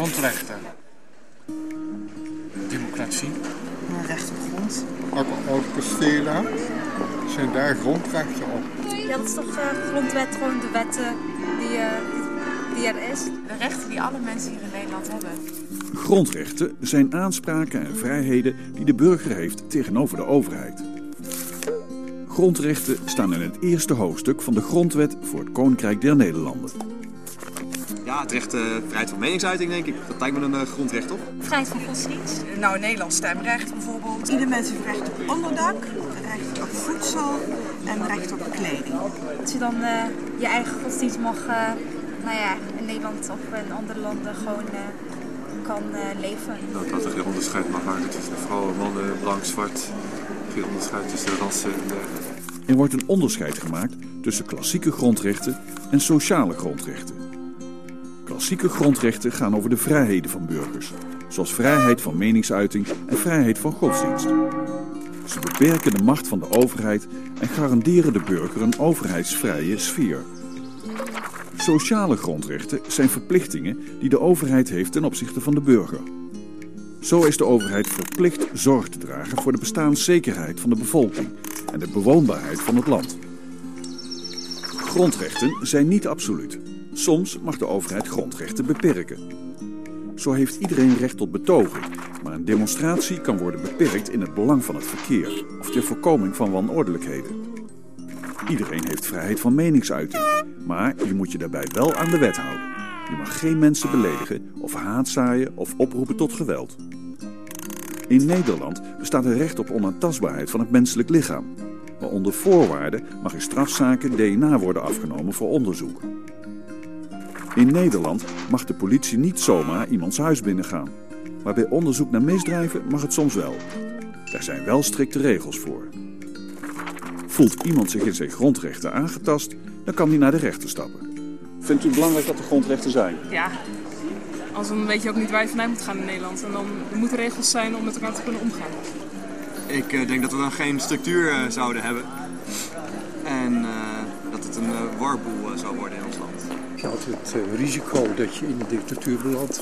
Grondrechten. Democratie. Een recht op grond. Ook kastelen zijn daar grondrechten op. Ja, dat is toch uh, grondwet, gewoon de wetten die, uh, die er is. De rechten die alle mensen hier in Nederland hebben. Grondrechten zijn aanspraken en vrijheden die de burger heeft tegenover de overheid. Grondrechten staan in het eerste hoofdstuk van de Grondwet voor het Koninkrijk der Nederlanden. Ja, het recht uh, vrijheid van meningsuiting, denk ik. Dat lijkt me een uh, grondrecht, toch? Vrijheid van godsdienst? Nou, Nederlands stemrecht bijvoorbeeld. Ieder mens heeft recht op onderdak, recht op voedsel en recht op kleding. Dat je dan uh, je eigen godsdienst mag, nou ja, in Nederland of in andere landen gewoon kan leven. Nou, dat er geen onderscheid mag maken tussen vrouwen, mannen, blank, zwart. Geen onderscheid tussen rassen en dergelijke. Er wordt een onderscheid gemaakt tussen klassieke grondrechten en sociale grondrechten. Klassieke grondrechten gaan over de vrijheden van burgers, zoals vrijheid van meningsuiting en vrijheid van godsdienst. Ze beperken de macht van de overheid en garanderen de burger een overheidsvrije sfeer. Sociale grondrechten zijn verplichtingen die de overheid heeft ten opzichte van de burger. Zo is de overheid verplicht zorg te dragen voor de bestaanszekerheid van de bevolking en de bewoonbaarheid van het land. Grondrechten zijn niet absoluut. Soms mag de overheid grondrechten beperken. Zo heeft iedereen recht tot betoging, maar een demonstratie kan worden beperkt in het belang van het verkeer of ter voorkoming van wanordelijkheden. Iedereen heeft vrijheid van meningsuiting, maar je moet je daarbij wel aan de wet houden. Je mag geen mensen beledigen of haatzaaien of oproepen tot geweld. In Nederland bestaat een recht op onaantastbaarheid van het menselijk lichaam. Maar onder voorwaarden mag in strafzaken DNA worden afgenomen voor onderzoek. In Nederland mag de politie niet zomaar iemands huis binnengaan. Maar bij onderzoek naar misdrijven mag het soms wel. Daar zijn wel strikte regels voor. Voelt iemand zich in zijn grondrechten aangetast, dan kan hij naar de rechter stappen. Vindt u het belangrijk dat er grondrechten zijn? Ja. Anders dan weet je ook niet waar je vandaan moet gaan in Nederland. En dan er moeten regels zijn om met elkaar te kunnen omgaan. Ik uh, denk dat we dan geen structuur uh, zouden hebben. En uh, dat het een warboel zou worden in ons land. Je had het risico dat je in een dictatuur belandt.